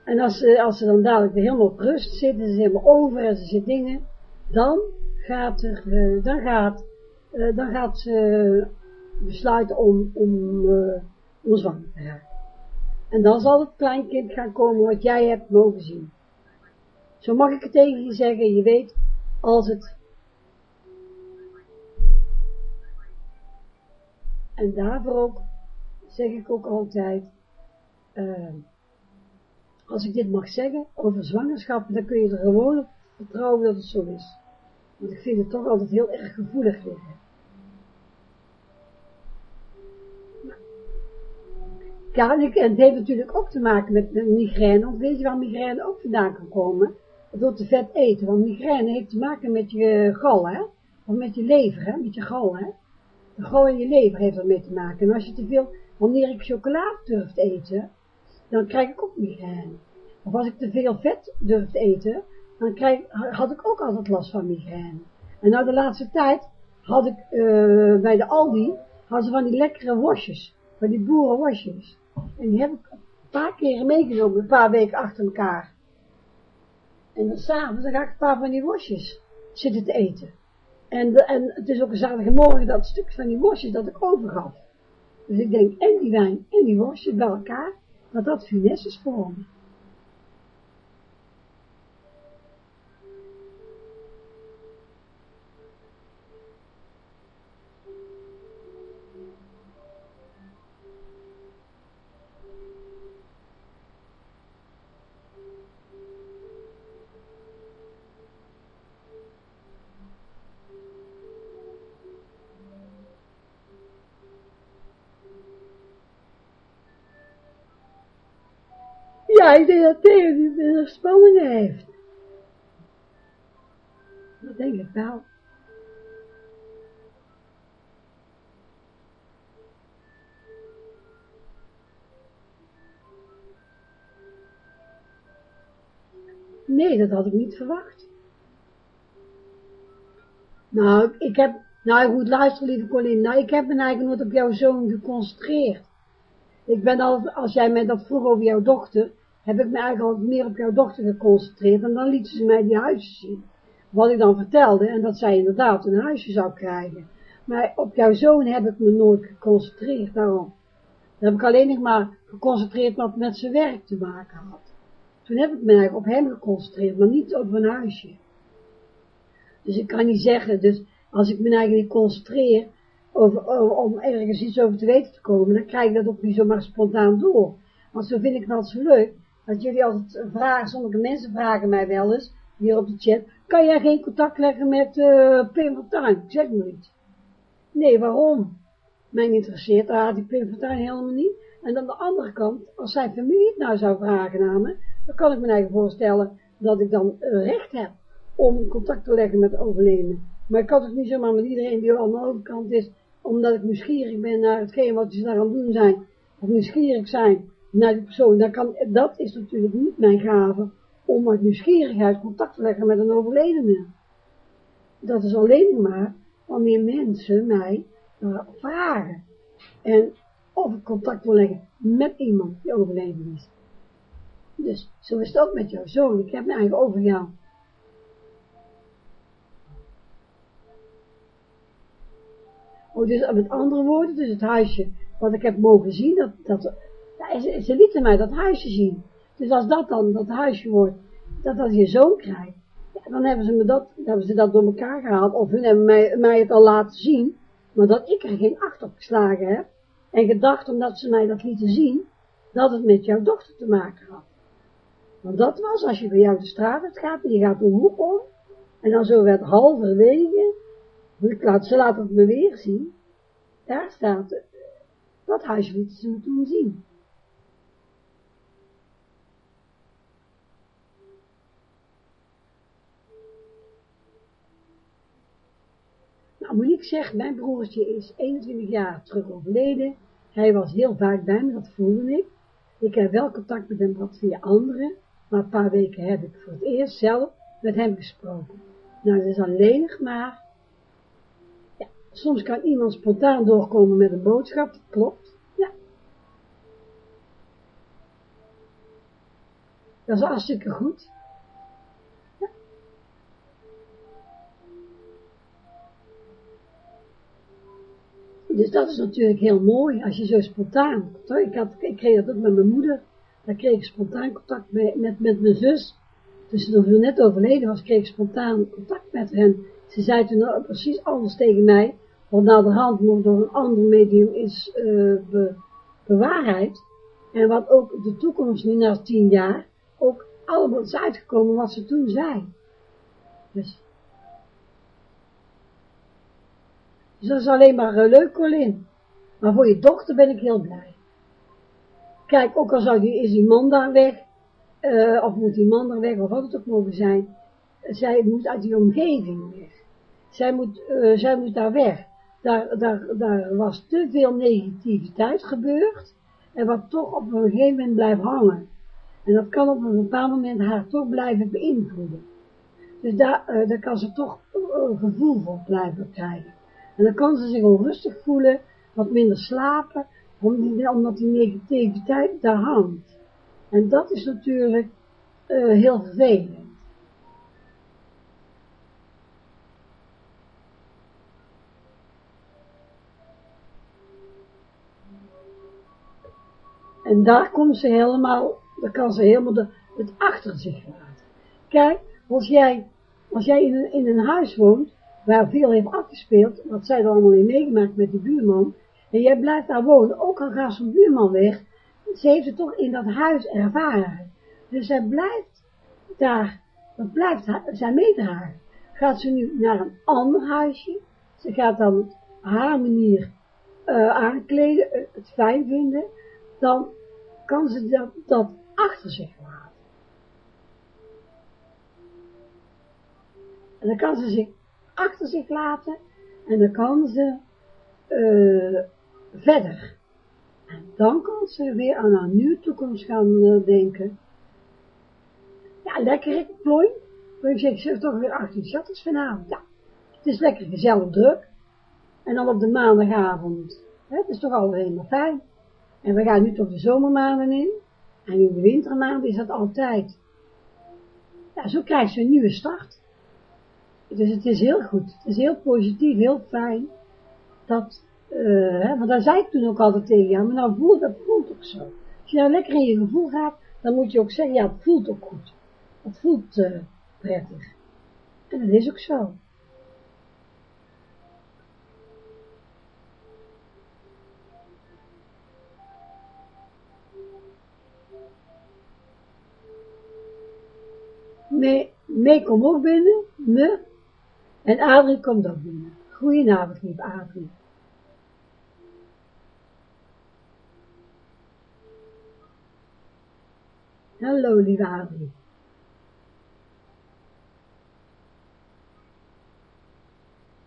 En als ze, als ze dan dadelijk weer helemaal op rust zit, en ze helemaal over en ze zit dingen, dan gaat er, uh, dan gaat, uh, dan gaat ze besluiten om, om, uh, om zwanger te raken. En dan zal het kleinkind gaan komen wat jij hebt mogen zien. Zo mag ik het tegen je zeggen, je weet, als het... En daarvoor ook, zeg ik ook altijd, uh, als ik dit mag zeggen, over zwangerschap, dan kun je er gewoon op vertrouwen dat het zo is. Want ik vind het toch altijd heel erg gevoelig liggen. Ja, en het heeft natuurlijk ook te maken met migraine, want weet je waar migraine ook vandaan kan komen? Door te vet eten, want migraine heeft te maken met je gal, hè? Of met je lever, hè? Met je gal, hè? De gal en je lever heeft ermee te maken. En als je te veel, wanneer ik chocolade durf te eten, dan krijg ik ook migraine. Of als ik te veel vet durf te eten, dan krijg, had ik ook altijd last van migraine. En nou de laatste tijd had ik uh, bij de Aldi, hadden ze van die lekkere worstjes, van die boerenworstjes. En die heb ik een paar keren meegenomen, een paar weken achter elkaar. En dan s'avonds, ga ik een paar van die worstjes zitten te eten. En, en het is ook een zaterdag morgen dat stuk van die worstjes dat ik overgaf. Dus ik denk, en die wijn en die worstjes bij elkaar, dat dat funest is voor me. Nee, dat had ik niet verwacht. Nou, ik heb, nou goed, luister lieve Colin, nou, ik heb me eigenlijk nooit op jouw zoon geconcentreerd. Ik ben al, als jij mij dat vroeg over jouw dochter, heb ik me eigenlijk al meer op jouw dochter geconcentreerd en dan lieten ze mij die huisjes zien. Wat ik dan vertelde en dat zij inderdaad een huisje zou krijgen. Maar op jouw zoon heb ik me nooit geconcentreerd, daarom. Dan heb ik alleen nog maar geconcentreerd wat met zijn werk te maken had. Toen heb ik me eigenlijk op hem geconcentreerd, maar niet op een huisje. Dus ik kan niet zeggen, dus als ik me eigenlijk niet concentreer over, om ergens iets over te weten te komen, dan krijg ik dat ook niet zomaar spontaan door. Want zo vind ik altijd zo leuk, dat jullie altijd vragen, sommige mensen vragen mij wel eens, hier op de chat, kan jij geen contact leggen met uh, Pim Fortuyn? Ik zeg maar niet. Nee, waarom? Mij interesseert daar die Pim Fortuyn helemaal niet. En aan de andere kant, als zijn familie het nou zou vragen naar me, dan kan ik me eigen voorstellen dat ik dan recht heb om contact te leggen met de overledene. Maar ik kan het niet zomaar met iedereen die aan de overkant is, omdat ik nieuwsgierig ben naar hetgeen wat ze daar aan het doen zijn, of nieuwsgierig zijn naar die persoon, kan, dat is natuurlijk niet mijn gave, om uit nieuwsgierigheid contact te leggen met een overledene. Dat is alleen maar wanneer mensen mij uh, vragen. En of ik contact wil leggen met iemand die overleden is. Dus, zo is het ook met jouw zoon. Ik heb me eigenlijk over jou. Oh, dus met andere woorden, dus het huisje wat ik heb mogen zien, dat, dat, ze, ze lieten mij dat huisje zien. Dus als dat dan, dat huisje wordt, dat als je zoon krijgt, ja, dan hebben ze me dat, hebben ze dat door elkaar gehaald, of hun hebben mij, mij het al laten zien, maar dat ik er geen acht op geslagen heb, en gedacht omdat ze mij dat lieten zien, dat het met jouw dochter te maken had. Want dat was, als je bij jou de straat uit gaat, en je gaat de hoek om, en dan zo werd halverwege, laat, ze laten het me weer zien, daar staat, dat huisje lieten ze me toen zien. Nou, Monique zegt, mijn broertje is 21 jaar terug overleden. Hij was heel vaak bij me, dat voelde ik. Ik heb wel contact met hem gehad via anderen, maar een paar weken heb ik voor het eerst zelf met hem gesproken. Nou, dat is alleen maar, ja, soms kan iemand spontaan doorkomen met een boodschap, dat klopt, ja. Dat is hartstikke goed. Dus dat is natuurlijk heel mooi, als je zo spontaan, ik, had, ik kreeg dat ook met mijn moeder, daar kreeg ik spontaan contact met, met, mijn zus, dus toen ze net overleden was, kreeg ik spontaan contact met hen. Ze zei toen precies alles tegen mij, wat na de hand nog door een ander medium is be, bewaarheid, en wat ook de toekomst nu na tien jaar, ook allemaal is uitgekomen wat ze toen zei. Dus Dus dat is alleen maar uh, leuk, Colin. Maar voor je dochter ben ik heel blij. Kijk, ook al zou is die man daar weg, uh, of moet die man daar weg, of wat het ook mogen zijn, zij moet uit die omgeving weg. Zij moet, uh, zij moet daar weg. Daar, daar, daar was te veel negativiteit gebeurd, en wat toch op een gegeven moment blijft hangen. En dat kan op een bepaald moment haar toch blijven beïnvloeden. Dus daar, daar kan ze toch een gevoel voor blijven krijgen. En dan kan ze zich onrustig voelen, wat minder slapen, omdat die negativiteit daar hangt. En dat is natuurlijk uh, heel vervelend. En daar komt ze helemaal, daar kan ze helemaal de, het achter zich laten. Kijk, als jij, als jij in een, in een huis woont, waar veel heeft afgespeeld, wat zij er allemaal in meegemaakt met die buurman, en jij blijft daar wonen, ook al gaat zo'n buurman weg, ze heeft het toch in dat huis ervaren. Dus zij blijft daar, dat blijft zij meedragen. Gaat ze nu naar een ander huisje, ze gaat dan haar manier uh, aankleden, uh, het fijn vinden, dan kan ze dat, dat achter zich laten. En dan kan ze zich achter zich laten en dan kan ze uh, verder. En dan kan ze weer aan haar nieuwe toekomst gaan uh, denken. Ja, lekker ik plooi. Maar ik zeg, ze toch weer 18 chatters vanavond. Ja, het is lekker gezellig druk. En dan op de maandagavond. Hè, het is toch al helemaal fijn. En we gaan nu toch de zomermaanden in. En in de wintermaanden is dat altijd. Ja, zo krijgt ze een nieuwe start. Dus het is heel goed. Het is heel positief, heel fijn. Dat, uh, hè, want daar zei ik toen ook altijd tegen jou, maar nou voelt, dat voelt ook zo. Als je nou lekker in je gevoel gaat, dan moet je ook zeggen, ja, het voelt ook goed. Het voelt uh, prettig. En dat is ook zo. mee, mee kom ook binnen, me, en Adrie komt ook binnen. Goedenavond, lieve Adrie. Hallo, lieve Adrie.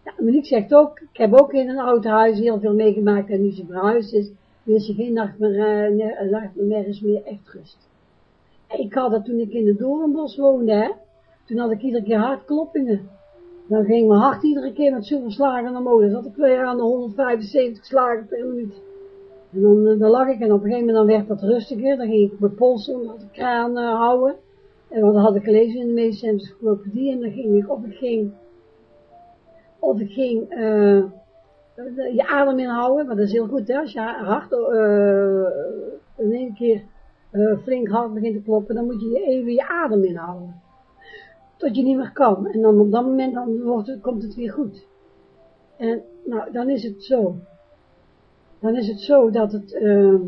Ja, Monique zegt ook, ik heb ook in een oud huis heel veel meegemaakt en nu ze verhuisd is, wil ze geen nachtmerries meer echt rust. Ik had dat toen ik in de Doornbos woonde, hè. Toen had ik iedere keer hartkloppingen. Dan ging mijn hart iedere keer met zoveel slagen omhoog. Dan zat ik weer aan de 175 slagen per minuut. En dan, eh, dan lag ik en op een gegeven moment dan werd dat rustiger. Dan ging ik mijn pols onder de kraan uh, houden. En wat had ik gelezen in de meeste encyclopedie. En dan ging ik, of ik ging, of ik ging uh, je adem inhouden. Maar dat is heel goed hè. Als je hart uh, in één keer flink hard begint te kloppen. Dan moet je even je adem inhouden. Tot je niet meer kan. En dan op dat moment dan wordt het, komt het weer goed. En nou, dan is het zo dan is het zo dat het, uh,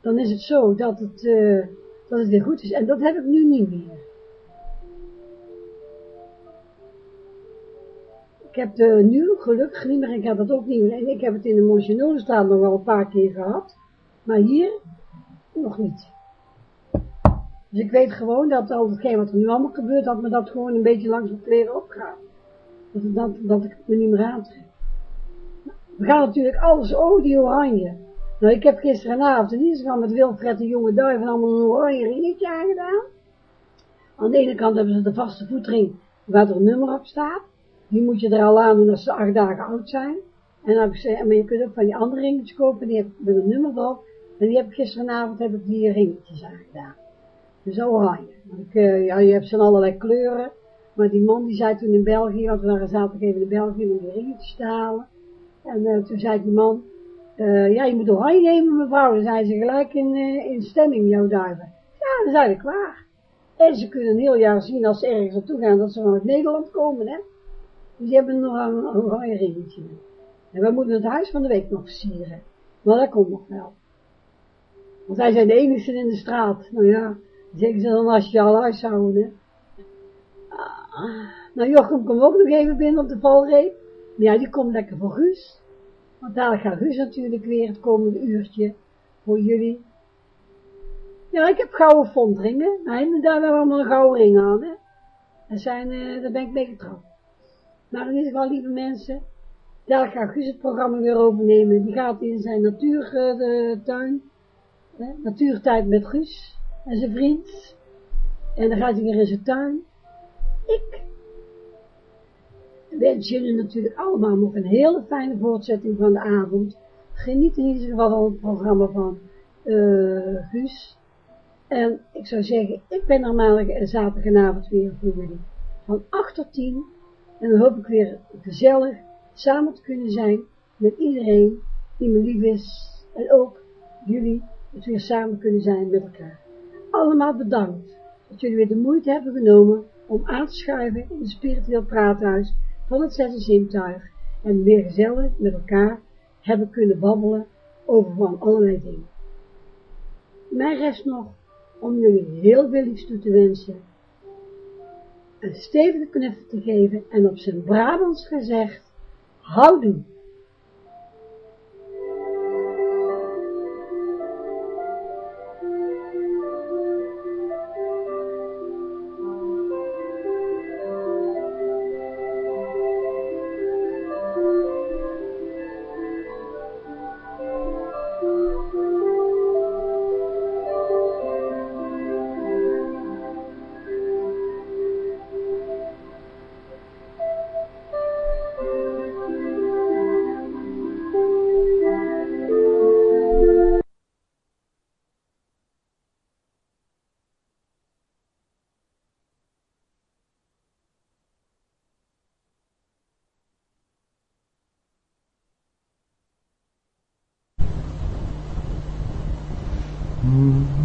dan is het zo dat het, uh, dat het weer goed is. En dat heb ik nu niet meer. Ik heb de, nu gelukkig niet meer, ik heb dat ook niet meer. En ik heb het in de Motionolenstraat nog wel een paar keer gehad. Maar hier nog niet. Dus ik weet gewoon dat al hetgeen wat er nu allemaal gebeurt, dat me dat gewoon een beetje langs mijn kleren opgaat dat, dat, dat ik me niet meer aantrek. We gaan natuurlijk alles, oh die oranje. Nou, ik heb gisteravond in Instagram met Wilfred de jonge duiven allemaal een oranje ringetje aangedaan. Aan de ene kant hebben ze de vaste voetring waar er een nummer op staat. Die moet je er al aan doen als ze acht dagen oud zijn. En dan heb ik gezegd, maar je kunt ook van die andere ringetjes kopen, die heb met een nummer erop. En die heb ik gisteravond heb ik die ringetjes aangedaan. Dus oranje. Uh, ja, je hebt ze in allerlei kleuren. Maar die man die zei toen in België, want we waren zaterdag even in België om die ringetjes te halen. En uh, toen zei die man, uh, ja, je moet oranje nemen mevrouw. Dan zijn ze gelijk in, in stemming, jouw duiven. Ja, dat is eigenlijk waar. En ze kunnen een heel jaar zien als ze ergens naartoe gaan dat ze vanuit Nederland komen, hè. Dus die hebben nog een, een oranje ringetje. En we moeten het huis van de week nog versieren. Maar dat komt nog wel. Want wij zijn de enigste in de straat. Nou ja, zeggen ze dan als je al huishouden, hè. Nou, Jochem komt ook nog even binnen op de valreep. Maar ja, die komt lekker voor Guus. Want daar gaat Guus natuurlijk weer het komende uurtje voor jullie. Ja, ik heb gouden fondringen. Daar hebben we allemaal een gouden ring aan, hè. En zijn, uh, daar ben ik mee getrouwd. Maar in ieder geval, lieve mensen, daar gaat Guus het programma weer overnemen. Die gaat in zijn natuurtuin, natuurtijd met Guus en zijn vriend. En dan gaat hij weer in zijn tuin. Ik wens jullie natuurlijk allemaal nog een hele fijne voortzetting van de avond. Geniet in ieder geval van het programma van uh, Guus. En ik zou zeggen, ik ben normaal zaterdagavond weer voor jullie. Van 8 tot 10. En dan hoop ik weer gezellig samen te kunnen zijn met iedereen die me lief is. En ook jullie het weer samen kunnen zijn met elkaar. Allemaal bedankt dat jullie weer de moeite hebben genomen om aan te schuiven in het spiritueel praathuis van het zesde zintuig en weer gezellig met elkaar hebben kunnen babbelen over van allerlei dingen. Mij rest nog om jullie heel veel liefst toe te wensen, een stevige knuffel te geven en op zijn Brabants gezegd, houden.